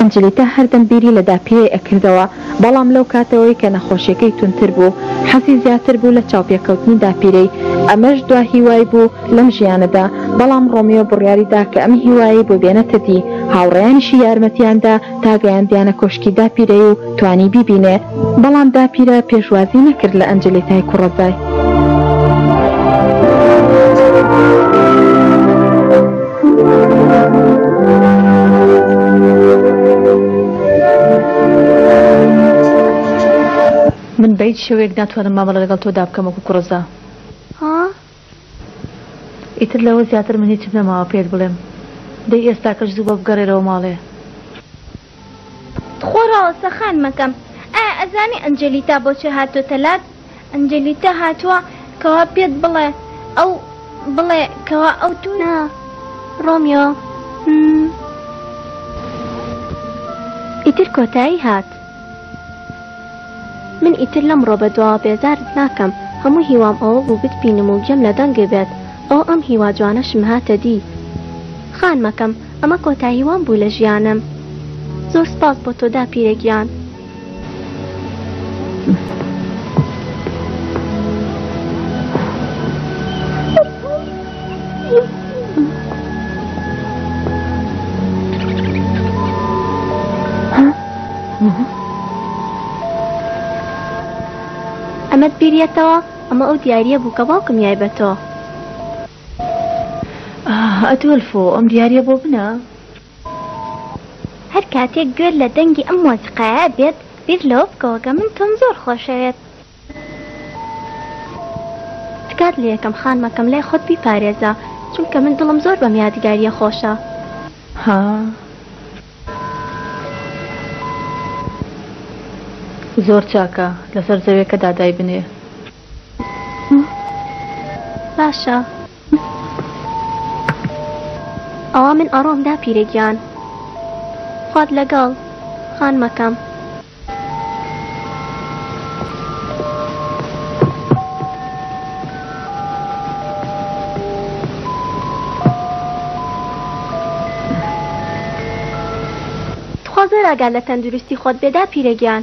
ئەنجلیتا هەردەم بیری لە داپیرەی ئەکردەوە، بەڵام لەو کاتەوەی کە نەخۆشیەکەی توندتر بوو، حەزی زیاتر بوو لە چاوپێکەوتنی داپیرەی، ئەمەش دوا هیوای بوو لەم ژیانەدا، بەڵام ڕۆمیۆ بڕیاری دا کە ئەم هیوایەی بۆ بێنەتە دی، هاوڕێیانیشی یارمەتیان دا، تا گەیاندیانە کۆشکی داپیرەی و توانی بیبینێ، بەڵام داپیرە پێشوازی نەکرد لە ئەنجلیتای کوڕەزای. من بە هیچ شێوەیەک ناتوانم مامەڵە لەگەڵ تۆدا بکەم وەکو کوڕەزا. ئیتر لەوە زیاتر من هیچم نەماوە پێت بڵێم دەی ئێستاکەش زوو بە بگەڕێرەوە ماڵێ. تخوا ڕاوەستە خانمەکەم ئایا ئەزانی ئەنجێلیتا بۆچێ هاتۆتە لات ئەنجێلیتا هاتووە کەوا پێت بڵێ ئەو بڵێ کەوا ئەو تو نا ڕۆمیۆ ئیتر کۆتایی هات. من ئیتر لەمڕۆ بەدواوە بێزارت ناکەم، هەموو هیوام ئەوە بوو بتبینم و گوێم لە دەنگت بێت، ئەو ئەم هیوا جوانەشم هاتە دی. خانمەکەم، ئەمە کۆتایی وام بوو لە ژیانم. زۆر سپاس بۆ تۆ داپیرە گیان. ئەمەت بیریەتەوە ئەمە ئەو دیارە بوو کە باوکم یای بە تۆ ئەتۆلفۆ ئەم دیارە بۆ بنە هەر کاتێک گوێر لە دەنگی ئەم مۆزیقایە بێت بیر لەوە بکەوە کە من تۆم زۆر خۆشەوێت تکات لەکەم خانمەکەم لای خۆت بیپارێزە چونکە من دڵم زۆر بەم یادگاریە خۆشە. ها زۆر چاکە لەسەر زەوێکەدا دایبنێ. باشە ئەوا من ئەڕۆم داپیرە گیان خوات لەگەڵ خانمەکەم. تخوا زۆر ئاگات لە تەندروستی خۆت بێ داپیرە گیان.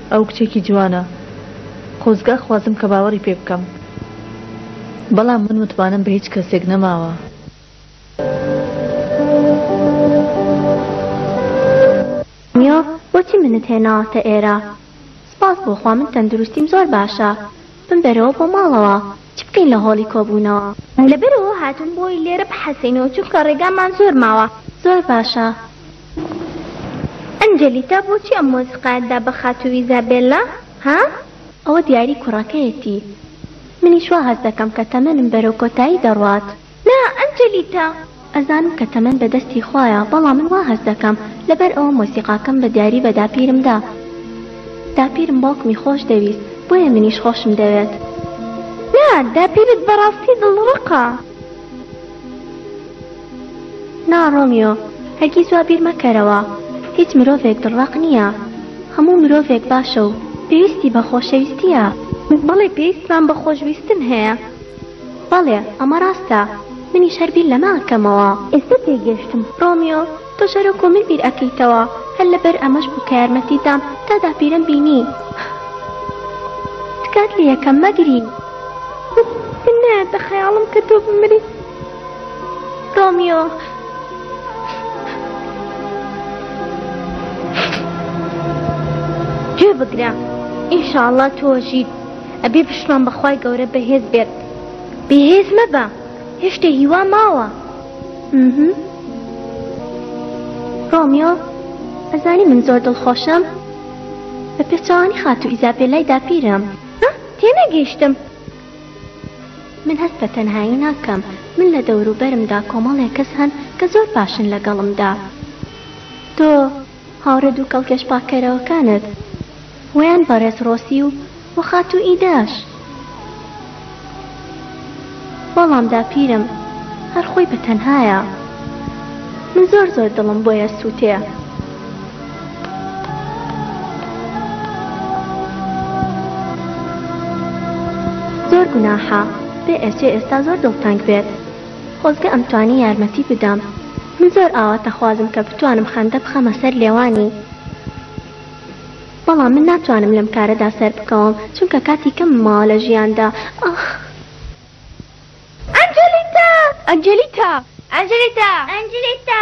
ئەو کچێکی جوانە خۆزگا خوازم کە باوەڕی پێ بکەم بەڵام من متمانەم بە هیچ کەسێک نەماوە. دنیا بۆچی منت هێناوەتە ئێرە؟ سپاس بۆ خوا من تەندروستیم زۆر باشە بمبەرەوە بۆ ماڵەوە چ بکەین لە هۆڵی کۆبوونەوە؟ لەبەرئەوە هاتووم بۆی لێرە بحەسێینەوە چونکە ڕێگامان زۆر ماوە. زۆر باشە. ئەنجەلیتا بۆچی ئەم مۆسیقایەت دا بە خاتوو ئیزابێللا ها؟ ئەوە دیاری کوڕەکەیەتی. منیش وا هەست دەکەم کە تەمەنم بەرەو کۆتایی دەڕوات. نا ئەنجەلیتا! ئەزانم کە تەمەن بە دەستی خوایە، بەڵام من وا هەست دەکەم لەبەر ئەوە مۆسیقاکەم بە دیاری بە داپیرم دا. داپیرم باوکمی خۆش دەویست، بۆیە منیش خۆشم دەوێت. نا، داپیرت بەڕاستی دڵڕەقە. نا ڕۆمیۆ، هەرگیز وا بیر مەکەرەوە. هیچ مرۆڤێک دڵڕەق نییە. هەموو مرۆڤێک باشە و پێویستی بە خۆشەویستییە. بەڵێ پێویستمان بە خۆشویستن هەیە. بەڵێ، ئەمە ڕاستە. منیش هەر بیر لەمە ئەکەمەوە. ئێستە تێگەشتم. ڕۆمیۆ، تۆ شەرۆک و من بیر ئەکەیتەوە. هەر لەبەر ئەمەش بوو کە یارمەتیت دام تا داپیرەم بینی. تکات لێ یەکەم مەگری. من نایەتە خەیاڵم کە تۆ بمری. ڕۆمیۆ! گوێ بگرە ئینشاءاللە تۆژیت ئەبێ پشتمان بەخوای گەورە بەهێز بێت بەهێز مەبە هێشتە هیوا ماوە ڕۆمیۆ ئەزانی من زۆر دڵخۆشم بە پێچوانی خاتو ئیزابێلای داپیرم تێنەگەیشتم من هەست بە تەنهایی ناکەم، من لە دەوروبەرمدا کۆمەڵێک کەس هەن کە زۆر باشن لەگەڵمدا. تۆ، هاوڕێ دوو کەڵکێش پاککەرەوەکانت، وەیان بەڕێز ڕۆسی و و خاتوو ئیداش. بەڵام داپیرم هەر خۆی بە تەنهایە. من زۆر زۆر دڵم بۆیە سووتێ. زۆر گوناحە بێ ئەرچێ ئێستا زۆر دڵتەنگ بێت خۆزگە ئەمتوانی یارمەتی بدەم من زۆر ئاواتە خوازم کە بتوانم خەندە بخەمە سەر لێوانی بەڵام من ناتوانم لەم کارەدا سەر بکەوم چونکە کاتی کەم ماوە لە ژیاندا ئاخ ئەنجلیتا ئەنجلیتا ئەنجلیتا ئەنجلیتا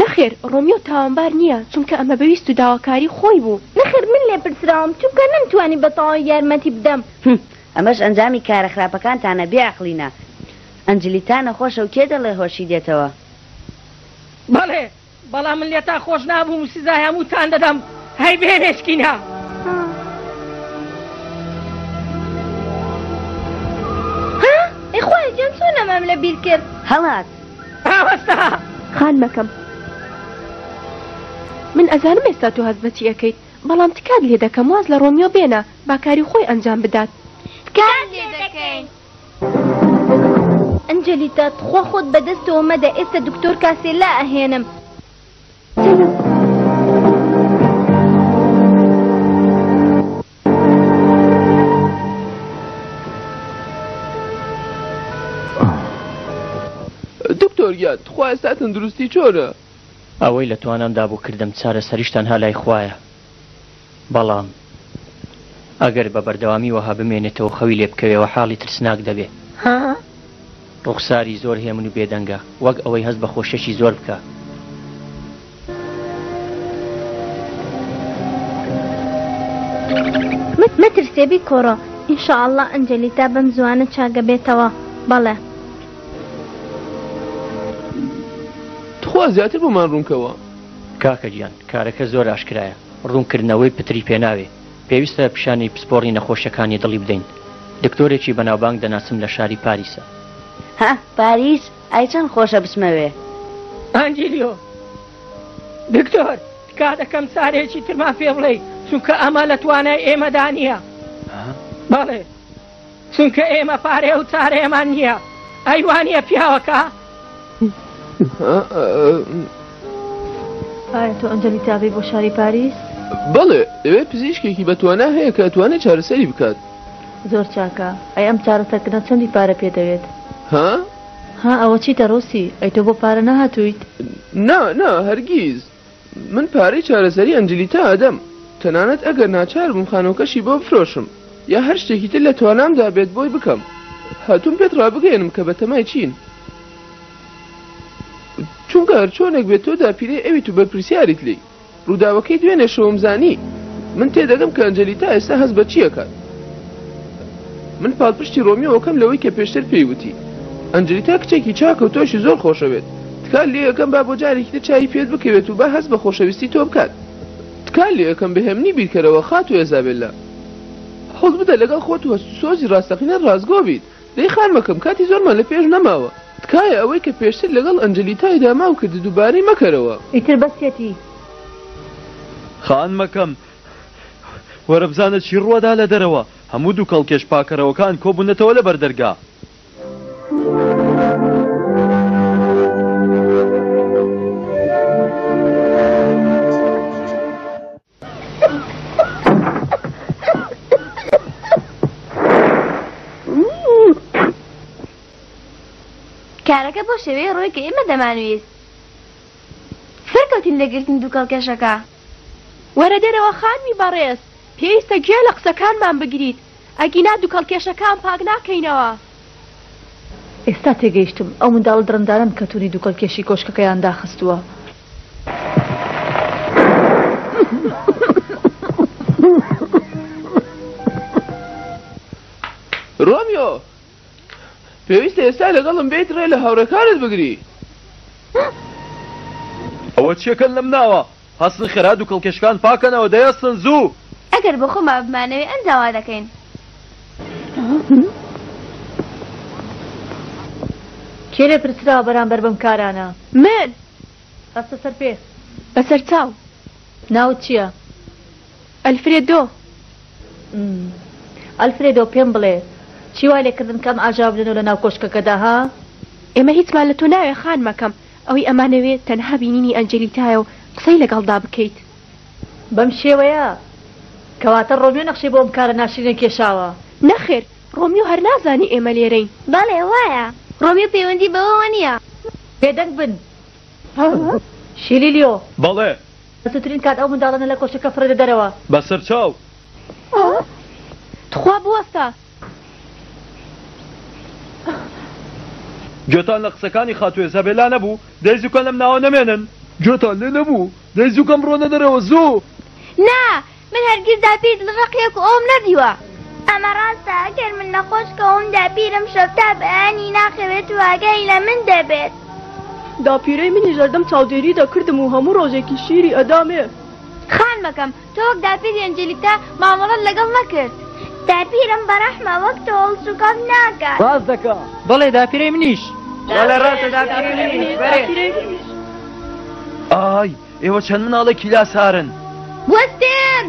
نەخێر ڕۆمیۆ تاوانبار نییە چونکە ئەمە بە ویست و داواکاری خۆی بوو. نەخێر من لێپرسراوم چونکە نەمتوانی بە تەواوی یارمەتی بدەم. هه ئەمەش ئەنجامی کارە خراپەکانتانە بێ عەقڵینە ئەنجلیتا نەخۆشە و کێ دەڵێ هۆشی دێتەوە. بەڵێ بەڵام من لێتان خۆش نابووم و سزای هەمووتان دەدەم هەی بێ مێشکینە. هه ئەی خوایە گیان چۆن ئەمەم لە بیر کرد. هەڵات. ڕاوەستە خانمەکەم من ئەزانم ئێستا تۆ هەز بەچی ئەەکەیت بەڵام تکات لێ دەکەم واز لە ڕۆمیۆ بێنە باکاری خۆی ئەنجام بدات تکات لێ دەکەین ئەنجلیتا تخوا خۆت بەدەستەوە مەدە ئێستا دکتۆر کاسێ لا ئەهێنم دکتۆر گیان تخوا ئێستا تەندروستی چۆنە؟ ئەوەی لە توانامدا بوو کردم چارەسەریش تەنها لای خوایە بەڵام ئەگەر بە بەردەوامی وەها بمێنێتەوە خەوی لێ بکەوێ وە حاڵی ترسناک دەبێ. ڕوخساری زۆر هێمن و بێدەنگە وەک ئەوەی هەست بە خۆشیەکی زۆر بکە. مەترسێ بی کۆڕە ئینشاءله ئەنجلیتا بەم زوانە چاگە بێتەوە بەڵێ تخوا زیاتر بۆمان ڕوونکەوە کاکە گیان کارەکە زۆر ئاشکرایە ڕوونکردنەوەی پتری پێناوێ پێویستە پیشانی پسپۆڕی نەخۆشیەکانی دڵی بدەین دکتۆرێکی بەناوبانگ دەناسم لە شاری پاریسە. هە پاریس ئای چەند خۆشە بچمەوێ. ئانجلیۆ. دکتۆر تکا دەکەم سارێکی ترمان پێ بڵێی چونکە ئەمە لە توانای ئێمەدا نیە. بەڵێ. چونکە ئێمە پارەیە و چارەیەمان نییە ئەی وانە پیاوەکە؟ ئایا تۆ ئەنجەلی تاڤی بۆ شاری پاریس؟ بەڵێ ئەوێ پزیشکێکی بەتوانە هەیە کە ئەتوانێت چارەسەری بکات زۆر چاکە ئەی ئەم چارەسەرکردە چەندی پارە پێ دەوێت ها؟ ها ئەوە چیتە ڕۆسی ئەی تۆ بۆ پارە نەهاتوویت؟ نا نا هەرگیز من پارەی چارەسەری ئەنجلیتا ئەدەم، تەنانەت ئەگەر ناچار بم خانووەکەشی بۆ بفرۆشم، یا هەر شتێکی تر لە توانامدا بێت بۆی بکەم. هاتووم پێت ڕابگەیەنم کە بەتەمای چین. چونکە هەرچۆنێک بێت تۆ داپیرەی ئەویت و بەرپرسیاریت لێی. ڕووداوەکەی دوێنێ شەوم زانی. من تێدەگەم کە ئەنجلیتا ئێستا هەست بە چی ئەکات. من پاڵپشتی ڕۆمیۆ ئەکەم لەوەی کە پێشتر پێی وتی. ئەنجلیتا کچێکی چاکە و تۆشی زۆر خۆشەوێت. تکا لێکەم با بۆ جارێکی تر چاوی پێت بکەوێت و با هەست بە خۆشەویستی تۆ بکات. تکا لێکەم بەهێمنی بیرکەرەوە خاتوو ئێزابێلا. هەوڵ بدە لەگەڵ خۆت و هەست و سۆزی ڕاستەقینەت ڕاستگۆ بیت. دەی خانمەکەم کاتی زۆرمان لە پێش نەماوە. تکایە ئەوەی کە پێشتر لەگەڵ ئەنجەلیتای داما و کردت دووبارەی مەکەرەوە. ئیتر بەسیەتی. خانمەکەم، وەرە بزانە چی ڕووەدا لە دەرەوە. هەموو دووکەڵ کێش پاکەرەوەکان کۆبوونەتەوە لەبەر دەرگا. کارەکە بۆ شێوەیە ڕۆیکە ئێمە دەمانویست سەرکەوتین لەگرتن دووکەڵ کێشەکە وەرە دەرەوە خانمی بەڕێز، پێویستە گوێ لە قسەکانمان بگریت، ئەگینا دوکەڵکێشەکان پاک ناکەینەوە. ئێستا تێگەیشتم، ئەو منداڵە دڕندانەن کە تونی دوکەڵکێشی کۆشکەکەیان داخستووە. ڕۆمیۆ! پێویستە ئێستا لەگەڵم بێیت ڕێ لە هاوڕێکانت بگری. ئەوە چیە کەن لەم ناوە. هەستن خێرا دوکەڵکێشەکان پاکەنەوە دەیەستن زوو. ئەگەر بۆ خۆمان بمانەوێ ئەم داوا دەکەین. کێ لێ پرسراوە بەرامبەر بەم کارانە؟ من! هەستە سەر پێ. بەسەر چاو. ناوت چیە؟ ئەلفرێدۆ! ئمم. ئەلفرێدۆ پێم بڵێ چی وا لێ کردن کە ئەم ئاژاوە بدەنەوە لە ناو کۆشکەکەدا ها؟ ئێمە هیچمان لە تۆ ناوێ خانمەکەم، ئەوەی ئەمانەوێ تەنها بینینی ئەنجێلیتایە و قسەی لەگەڵدا بکەیت. بەم شێوەیە؟ کەواتە ڕۆمیۆ نەخشەی بۆ ئەم کارە ناشرینە کێشاوە؟ نەخێر، ڕۆمیۆ هەر نازانی ئێمە لێرەین. بەڵێ وایە، ڕۆمیۆ پەیوەندی بەوەوە نییە. بێدەنگ بن. شیلیلیۆ! بەڵێ. زووترین کات ئەو منداڵانە لە کۆشکەکە فڕێ دەدەرەوە. بەسەر چاو. تخوا بوەستە. گوێتان لە قسەکانی خاتوێز هەبێ لا نەبوو دەی زووکە لەم ناوە نەمێنن. گوێتان لێ نەبوو دەی زووکە بڕۆنە دەرەوە زوو. نا من هەرگیز داپیر دڵڕەق یەک و ئەوم نەدیوە. ئەمە ڕاستە ئەگەر من نەخۆش کەوم داپیرم شەو تا بەیانی ناخەوێت و ئاگای لە من دەبێت. داپیرەی منیش هەردەم چاودێری دەکردم و هەموو ڕۆژێکی شیری ئەدامێ. خانمەکەم تۆ وەک داپیری ئەنجلیکا مامەڵەت لەگەڵ نەکرد. داپیرم بە ڕەحمە وەک تۆ هەڵسوکەوت ناکات. ڕاست دەکا. بەڵێ داپیرەی منیش. بەڵێ ڕاستە داپیرەی منیش بەرێ. ئای. ئێوە چەند مناڵێکی لا سارن بوەستێن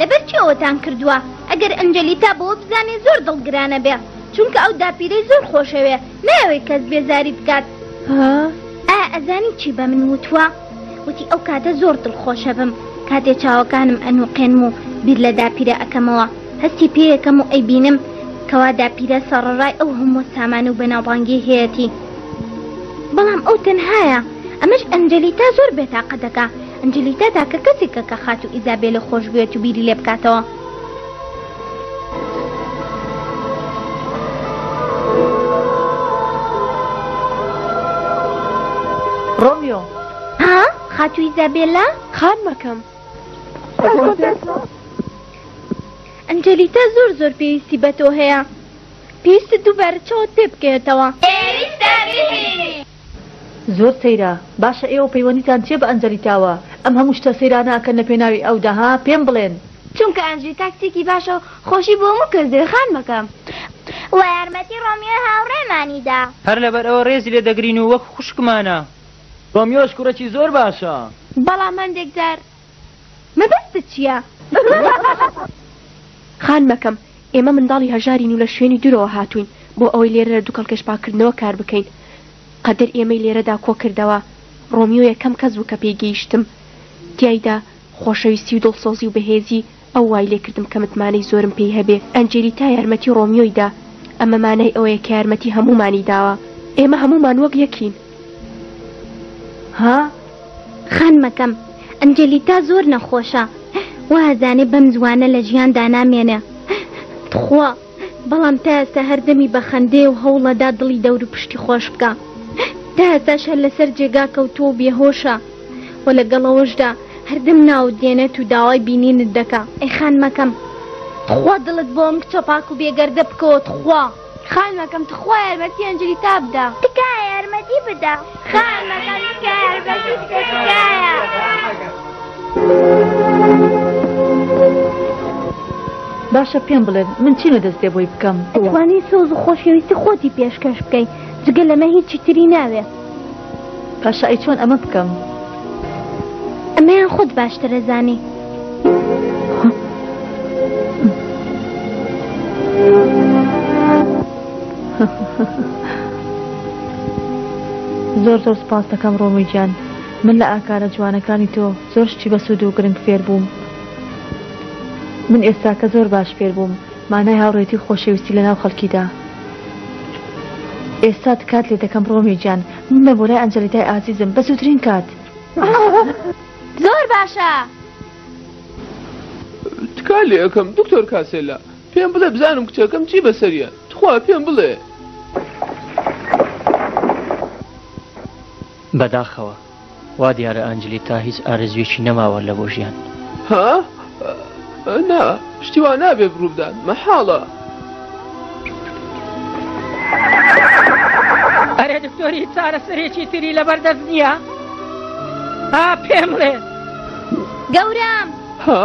لەبەر چی ئەوەتان کردووە ئەگەر ئەنجلیتا بۆ بزانێ زۆر دڵگرانە بێ چونکە ئەو داپیرەی زۆر خۆشەوێ ناوێت کەس بێزاری بکات ئا ئەزانی چی بە من وتووە وتی ئەو کاتە زۆر دڵخۆشە بم کاتێ چاوەکانم ئەنوقێنم و بیر لە داپیرە ئەەکەمەوە هەستی پێ یەکەم و ئەیبینم کەوا داپیرە سەڕڕای ئەو هەموو سامان و بەناوبانگی هەیەتی بەڵام ئەو تەنهایە ئەمەش ئەنجلیتا زۆر بێتاقە دەکا ئەنجلیتا تاکە کەسێکە کە خات و ئیزابێ لە خۆش بێت و بیری لێ بکاتەوە ڕۆمیۆ ها خاتوی زابێلا خان مەکەم ئەنجەلیتا زۆر زۆر پێویستی بە تۆ هەیە پێویستە دووبارە چاوت پێ بکەوێتەوە. پێویستە بیهێنی. زۆر سەیرە باشە ئێوە پەیوەندیتان چیە بە ئەنجەلیتاوە ئەم هەموو شتە سەیرانە ئەکەن لە پێناوی ئەودا ها پێم بڵێن. چونکە ئەنجلیتا کچێکی باشە و خۆشی بۆ هەموو کەس دەوێت خانمەکە. وە یارمەتی ڕۆمیۆی هاوڕێمانی دا. هەر لەبەر ئەوە ڕێزی لێ دەگرین و وەک خوشکمانە. ڕۆمیۆش کوڕێکی زۆر باشە. بەڵام هەندێک جار. مەبەستت چییە؟ خانمەکەم، ئێمە منداڵی هەژارین و لە شوێنی دورەوە هاتووین بۆ ئەوەی لێرە لە دوکەڵکێش پاککردنەوە کار بکەین. قەدر ئێمەی لێرەدا کۆ کردەوە. ڕۆمیۆ یەکەم کەس بوو کە پێی گەیشتم. تیایدا خۆشەویستی و دڵسۆزی و بەهێزی. ئەو وای لێ کردم کە متمانەی زۆرم پێی هەبێ. ئەنجێلیتا یارمەتی ڕۆمیۆی دا. ئەمە مانای ئەوەیە کە یارمەتی هەموومانی داوە. ئێمە هەموومان وەک یەکین. ها؟ خانمەکەم، ئەنجێلیتا زۆر نەخۆشە. وازانێ بەم زووانە لە ژیاندا نامێنێ. تخوا! بەڵام تا ئێستا هەر دەمی بە خەندەیە و هەوڵەدا دڵی دەوروپشتی خۆش بکا. تا ئێستاش هەر لەسەر جێگا کەوتووە و بێهۆشە و لەگەڵەوەشدا هەردەم ناوت دێنێت و داوای بینینت دەکا. ئەی خانمەکەم تخوا دڵت بۆ ئەم کچە پاک و بێگەردە بکەوە تخوا. خانمەکەم تخوا یارمەتیان جلی تا بدە. تکایە یارمەتی بدە. باشە پێم بڵێن من چی لە دەستێ بۆی بکەم توانی سۆز و خۆشەویستی خۆتی پێشکەش بکەی جگە لەمە هیچی تری ناوێ پاشا ئەی چۆن ئەمە بکەم ئەمەیان خۆت باشترە زانی. زۆر زۆر سپاست دەکەم ڕۆمی گیان من لە ئاکارە جوانەکانی تۆ زۆر شتی بەسوود و گرنگ فێر بووم من ئێستاکە زۆر باش فێر بووم مانای هاوڕێتی و خۆشەویستی لەناو خەڵکیدا ئێستا تکات لێ دەکەم ڕۆمی گیان من بە بۆلای ئەنجلیتای ئازیزم بە زووترین کات زۆر باشە تکا لێ ئەکەم دکتۆر کاسێلا پێم بڵێ بزانم کچەکەم چی بەسەریە تخوا پێم بڵێ بەداخەوە وا دیارە ئەنجلی تا هیچ ئارزوێکی نەماوە لە بۆ ژیان ها نا شتیوا نابێ بڕووبدات مەحاڵە ئەرێ دکتۆری چارەسەرێکی تری لەبەردەست نییە ها پێم ڵێ گەورام ها؟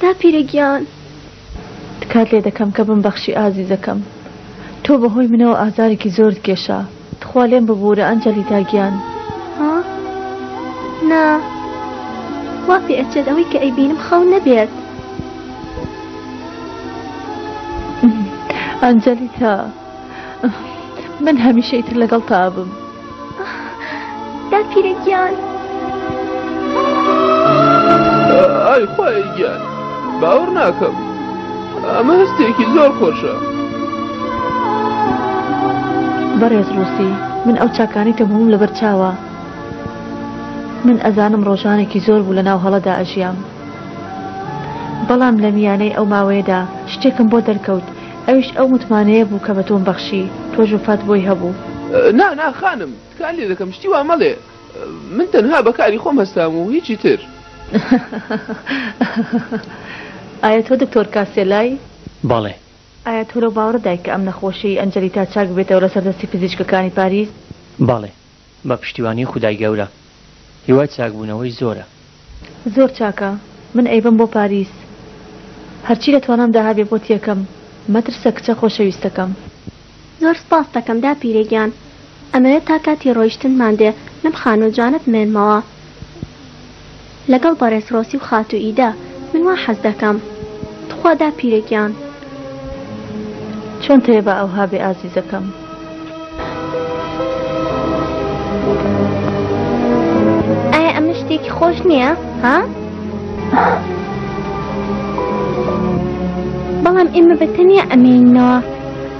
داپیرە گیان تکات لێ دەکەم کە بم بەخشی ئازیزەکەم تۆ بەهۆی منەوە ئازارێکی زۆرت کێشا تخوا لێم ببوورە ئەنجەلی تاگیان نا وا پێ ئەچێت ئەوەی کە ئەیبینم خەو نەبێت ئەنجەلی تا من هەمیشە ئیتر لەگەڵ تا بم داپیرەگیان ئای خۆی گیان باوەڕ ناکەم ئەمە هەستێکی زۆر خۆشە بەڕێز ڕوسی من ئەو چاکانی کە بووم لەبەر چاوە من ئەزانم ڕۆژانێکی زۆر بوو لە ناو هەڵەدا ئەژیام بەڵام لە میانەی ئەو ماوەیەدا شتێکم بۆ دەرکەوت ئەویش ئەو متمانەیە بوو کە بە تۆم بەخشی، تۆش وەفات بۆی هەبوو. نا، نا خانم، تکات لێ دەکەم شتی وا مەڵێ، من تەنها بە کاری خۆم هەستام و هیچی تر. ئایا تۆ دکتۆر کاسێلای؟ بەڵێ. ئایا تۆ لەو باوەڕەدای کە ئەم نەخۆشیی ئەنجەلیتا چاک ببێتەوە لەسەر دەستی پزیشکەکانی پاریس؟ بەڵێ. بە پشتیوانی خودای گەورە. هیوای چاک بونەوەی زۆرە. زۆر چاکە من ئەیبەم بۆ پاریس هەرچی لە توانامدا هەبێ بۆت یەکەم مەترسە کچە خۆشەویستەکەم. زۆر سپاستەکەم داپیرە گیان. ئەمەوێت تا کاتی ڕۆیشتنمان دێ لەم خانوە جوانە بمێنمەوە. لەگەڵ بەڕێز ڕۆسی و خاتوو ئیدە من وا حەز دەکەم تخوا داپیرە گیان. چۆن تەیەبا ئەوها بێ ئازیزەکەم. شتێکی خۆش نییە ها؟ بەڵام ئێمە بە تەنیا ئەمێنەوە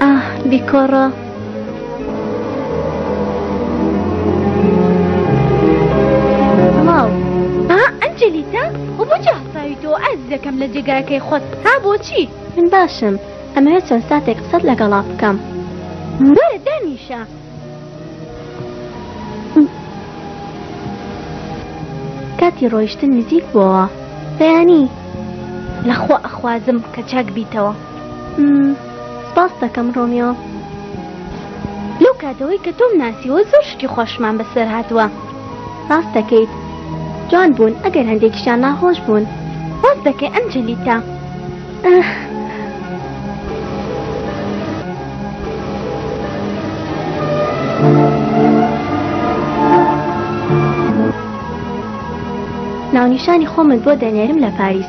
ئاه بیکۆڕە. دەکەم لە جێگاکەی خۆت ها بۆچی من باشم ئەمە چەند ساتێک قسەت لەگەڵا بکەم بەرە دانیشە کاتی ڕۆیشتن نزیک بووە بەیانی لەخوا ئەخوازم کە چاک بیتەوە سپاست دەکەم ڕۆمیۆ لەو کاتەوەی کە تۆم ناسیوە زۆر شتی خۆشمان بەسەر هاتووە ڕاست دەکەیت جوان بوون ئەگەر هەندێکیشان ناخۆش بوون واز دەکەی ئەم جەلیتە ناونیشانی خۆمت بۆ دەنێرم لە پاریس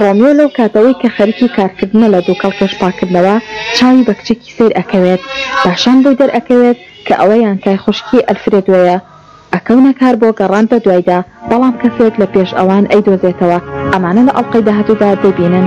ڕۆمیۆ لەو کاتەوەی کە خەریکی کارکردنە لە دوکەڵ کەش پاکردنەوە چاوی بە کچێکی سەیر ئەکەوێت پاشان بۆی دەرئەکەوێت کە ئەوە یانکای خوشکی ئەلفرێدۆیە ئەکەونە کار بۆ گەڕان بە دوایدا بەڵام کەسێک لە پێش ئەوان ئەیدۆزێتەوە ئەمانە لە ئەڵقەی داهاتوودا دەبینن.